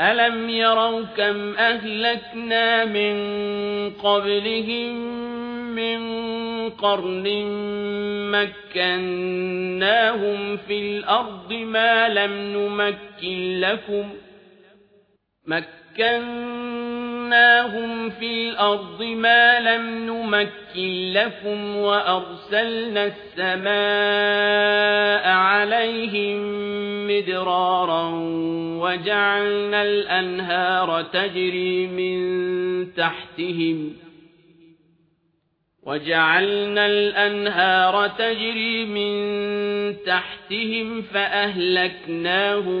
ألم يروا كم أهلكنا من قبلهم من قرن مكناهم في الأرض ما لم نمكن لكم مكناهم في الأرض ما لم نمكن لكم وأرسلنا السماء عليهم مدرارا وجعلنا الأنهار تجري من تحتهم وجعلنا الأنهار تجري من تحتهم فأهلكناهم